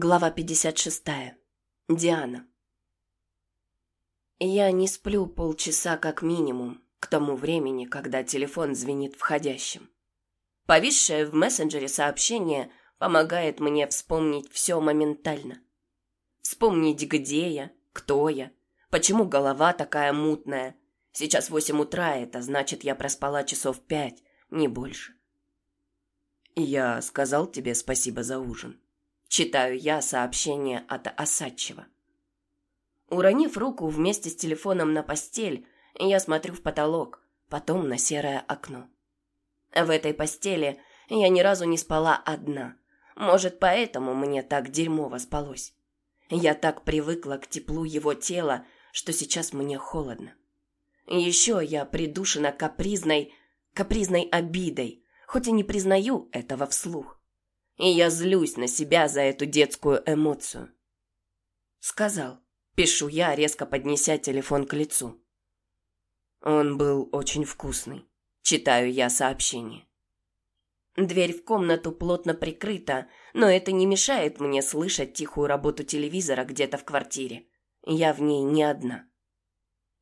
Глава 56. Диана. Я не сплю полчаса как минимум, к тому времени, когда телефон звенит входящим. Повисшее в мессенджере сообщение помогает мне вспомнить все моментально. Вспомнить, где я, кто я, почему голова такая мутная. Сейчас восемь утра, это значит, я проспала часов пять, не больше. Я сказал тебе спасибо за ужин. Читаю я сообщение от Осадчева. Уронив руку вместе с телефоном на постель, я смотрю в потолок, потом на серое окно. В этой постели я ни разу не спала одна. Может, поэтому мне так дерьмово спалось. Я так привыкла к теплу его тела, что сейчас мне холодно. Еще я придушена капризной, капризной обидой, хоть и не признаю этого вслух. И я злюсь на себя за эту детскую эмоцию. Сказал. Пишу я, резко поднеся телефон к лицу. Он был очень вкусный. Читаю я сообщение. Дверь в комнату плотно прикрыта, но это не мешает мне слышать тихую работу телевизора где-то в квартире. Я в ней не одна.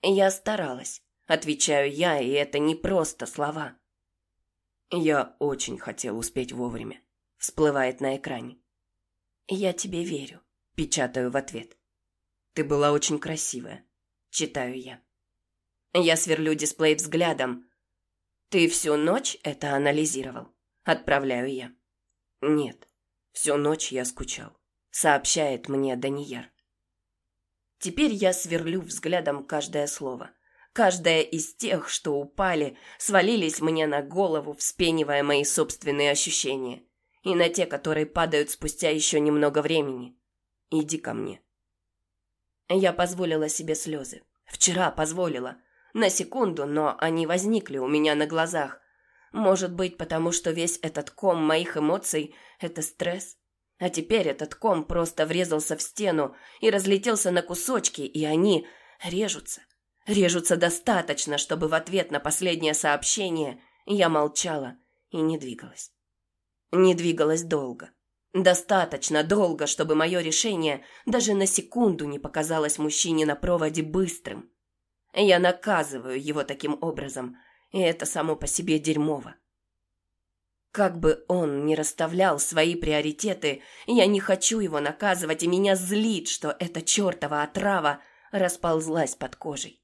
Я старалась, отвечаю я, и это не просто слова. Я очень хотел успеть вовремя всплывает на экране. «Я тебе верю», – печатаю в ответ. «Ты была очень красивая», – читаю я. Я сверлю дисплей взглядом. «Ты всю ночь это анализировал?» – отправляю я. «Нет, всю ночь я скучал», – сообщает мне Данияр. Теперь я сверлю взглядом каждое слово. Каждое из тех, что упали, свалились мне на голову, вспенивая мои собственные ощущения и на те, которые падают спустя еще немного времени. Иди ко мне. Я позволила себе слезы. Вчера позволила. На секунду, но они возникли у меня на глазах. Может быть, потому что весь этот ком моих эмоций – это стресс? А теперь этот ком просто врезался в стену и разлетелся на кусочки, и они режутся. Режутся достаточно, чтобы в ответ на последнее сообщение я молчала и не двигалась. Не двигалась долго. Достаточно долго, чтобы мое решение даже на секунду не показалось мужчине на проводе быстрым. Я наказываю его таким образом, и это само по себе дерьмово. Как бы он ни расставлял свои приоритеты, я не хочу его наказывать, и меня злит, что эта чертова отрава расползлась под кожей.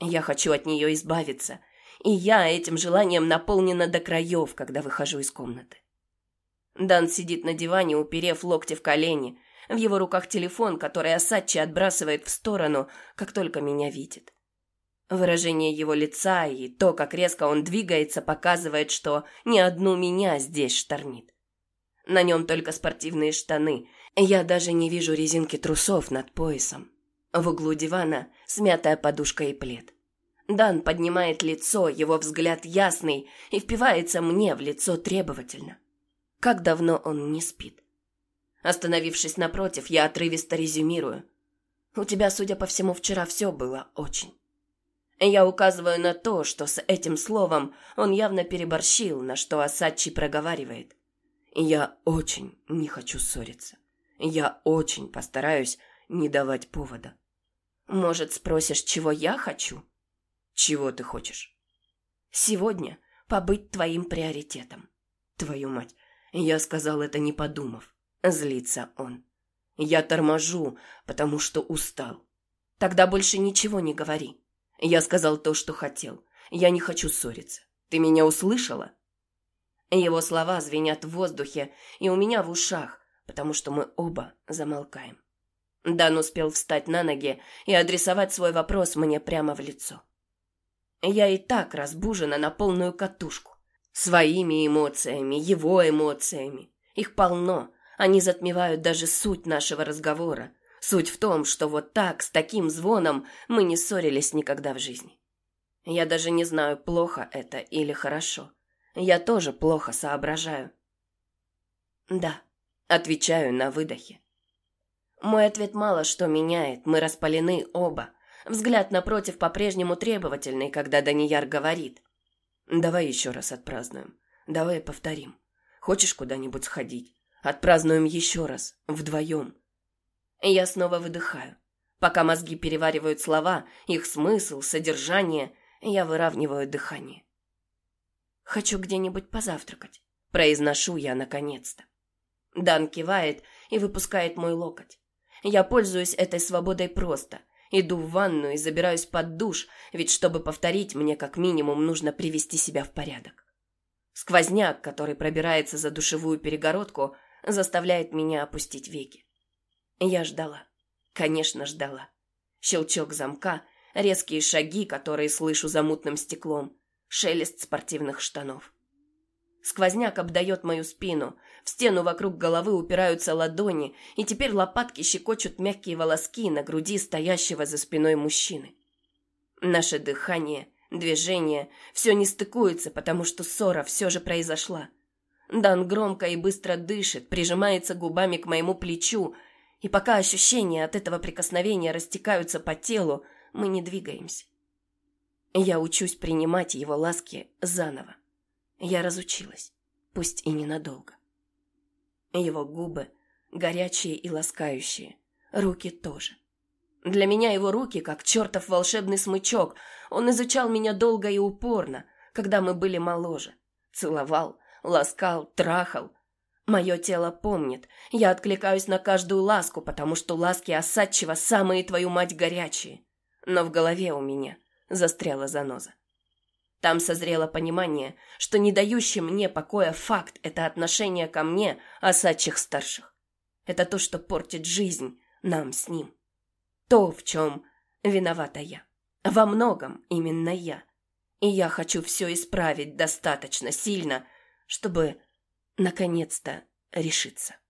Я хочу от нее избавиться, и я этим желанием наполнена до краев, когда выхожу из комнаты. Дан сидит на диване, уперев локти в колени. В его руках телефон, который Асачи отбрасывает в сторону, как только меня видит. Выражение его лица и то, как резко он двигается, показывает, что ни одну меня здесь штормит. На нем только спортивные штаны. Я даже не вижу резинки трусов над поясом. В углу дивана смятая подушка и плед. Дан поднимает лицо, его взгляд ясный и впивается мне в лицо требовательно. Как давно он не спит? Остановившись напротив, я отрывисто резюмирую. У тебя, судя по всему, вчера все было очень. Я указываю на то, что с этим словом он явно переборщил, на что Асачи проговаривает. Я очень не хочу ссориться. Я очень постараюсь не давать повода. Может, спросишь, чего я хочу? Чего ты хочешь? Сегодня побыть твоим приоритетом. Твою мать, я сказал это не подумав. Злится он. Я торможу, потому что устал. Тогда больше ничего не говори. Я сказал то, что хотел. Я не хочу ссориться. Ты меня услышала? Его слова звенят в воздухе и у меня в ушах, потому что мы оба замолкаем. Дан успел встать на ноги и адресовать свой вопрос мне прямо в лицо. Я и так разбужена на полную катушку. Своими эмоциями, его эмоциями. Их полно. Они затмевают даже суть нашего разговора. Суть в том, что вот так, с таким звоном, мы не ссорились никогда в жизни. Я даже не знаю, плохо это или хорошо. Я тоже плохо соображаю. Да, отвечаю на выдохе. Мой ответ мало что меняет, мы распалены оба. Взгляд напротив по-прежнему требовательный, когда Данияр говорит. Давай еще раз отпразднуем. Давай повторим. Хочешь куда-нибудь сходить? Отпразднуем еще раз, вдвоем. Я снова выдыхаю. Пока мозги переваривают слова, их смысл, содержание, я выравниваю дыхание. «Хочу где-нибудь позавтракать», — произношу я наконец-то. Дан кивает и выпускает мой локоть. Я пользуюсь этой свободой просто. Иду в ванну и забираюсь под душ, ведь чтобы повторить, мне как минимум нужно привести себя в порядок. Сквозняк, который пробирается за душевую перегородку, заставляет меня опустить веки. Я ждала. Конечно, ждала. Щелчок замка, резкие шаги, которые слышу за мутным стеклом, шелест спортивных штанов. Сквозняк обдает мою спину, в стену вокруг головы упираются ладони, и теперь лопатки щекочут мягкие волоски на груди стоящего за спиной мужчины. Наше дыхание, движение, все не стыкуется, потому что ссора все же произошла. Дан громко и быстро дышит, прижимается губами к моему плечу, и пока ощущения от этого прикосновения растекаются по телу, мы не двигаемся. Я учусь принимать его ласки заново. Я разучилась, пусть и ненадолго. Его губы горячие и ласкающие, руки тоже. Для меня его руки как чертов волшебный смычок. Он изучал меня долго и упорно, когда мы были моложе. Целовал, ласкал, трахал. Мое тело помнит. Я откликаюсь на каждую ласку, потому что ласки Осадчева самые твою мать горячие. Но в голове у меня застряла заноза. Там созрело понимание, что не дающий мне покоя факт – это отношение ко мне, осадчих старших. Это то, что портит жизнь нам с ним. То, в чем виновата я. Во многом именно я. И я хочу все исправить достаточно сильно, чтобы наконец-то решиться.